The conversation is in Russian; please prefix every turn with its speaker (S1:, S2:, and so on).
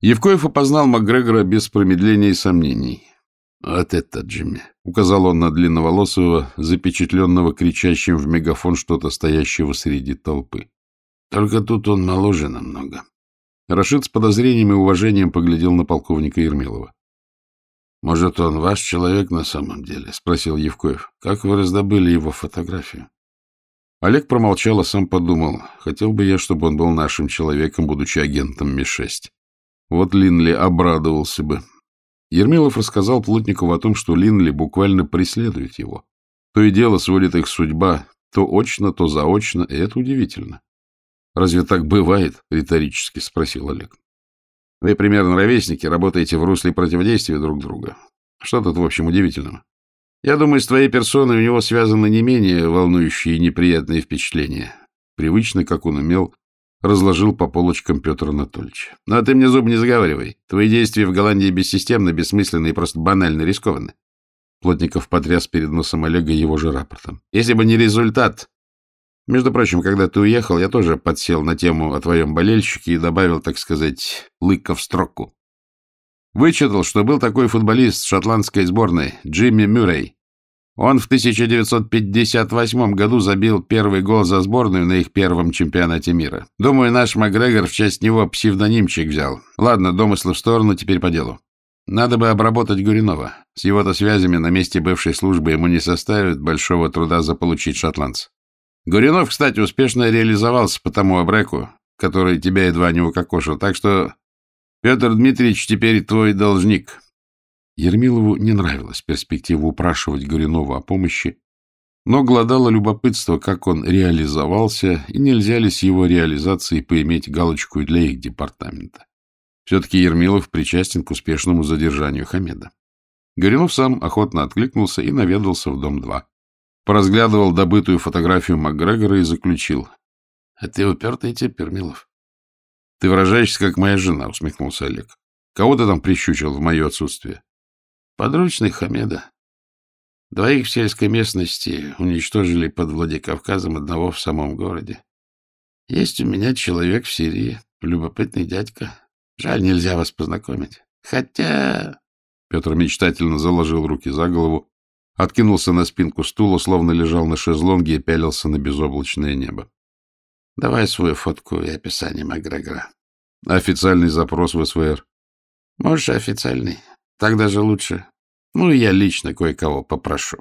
S1: Евкоев опознал Макгрегора без промедления и сомнений. «Вот это Джимми!» — указал он на длинноволосого, запечатленного кричащим в мегафон что-то стоящего среди толпы. «Только тут он моложе намного». Рашид с подозрением и уважением поглядел на полковника Ермилова. «Может, он ваш человек на самом деле?» — спросил Евкоев. «Как вы раздобыли его фотографию?» Олег промолчал, а сам подумал. Хотел бы я, чтобы он был нашим человеком, будучи агентом Ми-6. Вот Линли обрадовался бы. Ермилов рассказал Плотникову о том, что Линли буквально преследует его. То и дело сводит их судьба, то очно, то заочно, и это удивительно. «Разве так бывает?» — риторически спросил Олег. «Вы примерно ровесники, работаете в русле противодействия друг друга. Что тут, в общем, удивительного? Я думаю, с твоей персоной у него связаны не менее волнующие и неприятные впечатления». Привычно, как он умел, разложил по полочкам Петр Анатольевич. — Но ты мне зуб не заговаривай. Твои действия в Голландии бессистемны, бессмысленны и просто банально рискованы. Плотников потряс перед носом Олега его же рапортом. — Если бы не результат... Между прочим, когда ты уехал, я тоже подсел на тему о твоем болельщике и добавил, так сказать, лыка в строку. Вычитал, что был такой футболист шотландской сборной, Джимми Мюррей. Он в 1958 году забил первый гол за сборную на их первом чемпионате мира. Думаю, наш Макгрегор в честь него псевдонимчик взял. Ладно, домыслы в сторону, теперь по делу. Надо бы обработать Гуринова. С его-то связями на месте бывшей службы ему не составит большого труда заполучить шотландца. Гуринов, кстати, успешно реализовался по тому обреку, который тебя едва не укокошил, так что Петр Дмитриевич теперь твой должник. Ермилову не нравилась перспектива упрашивать Горюнова о помощи, но гладало любопытство, как он реализовался, и нельзя ли с его реализацией поиметь галочку для их департамента. Все-таки Ермилов причастен к успешному задержанию Хамеда. Горюнов сам охотно откликнулся и наведался в дом 2. Поразглядывал добытую фотографию Макгрегора и заключил. — А ты упертый тип, Ермилов. — Ты выражаешься, как моя жена, — усмехнулся Олег. — Кого ты там прищучил в мое отсутствие? Подручных Хамеда. Двоих в сельской местности уничтожили под Владикавказом, одного в самом городе. Есть у меня человек в Сирии, любопытный дядька. Жаль, нельзя вас познакомить. Хотя... Петр мечтательно заложил руки за голову, откинулся на спинку стула, словно лежал на шезлонге и пялился на безоблачное небо. — Давай свою фотку и описание Макгрегора. — Официальный запрос в СВР. — Можешь официальный. Так даже лучше. Ну, и я лично кое-кого попрошу.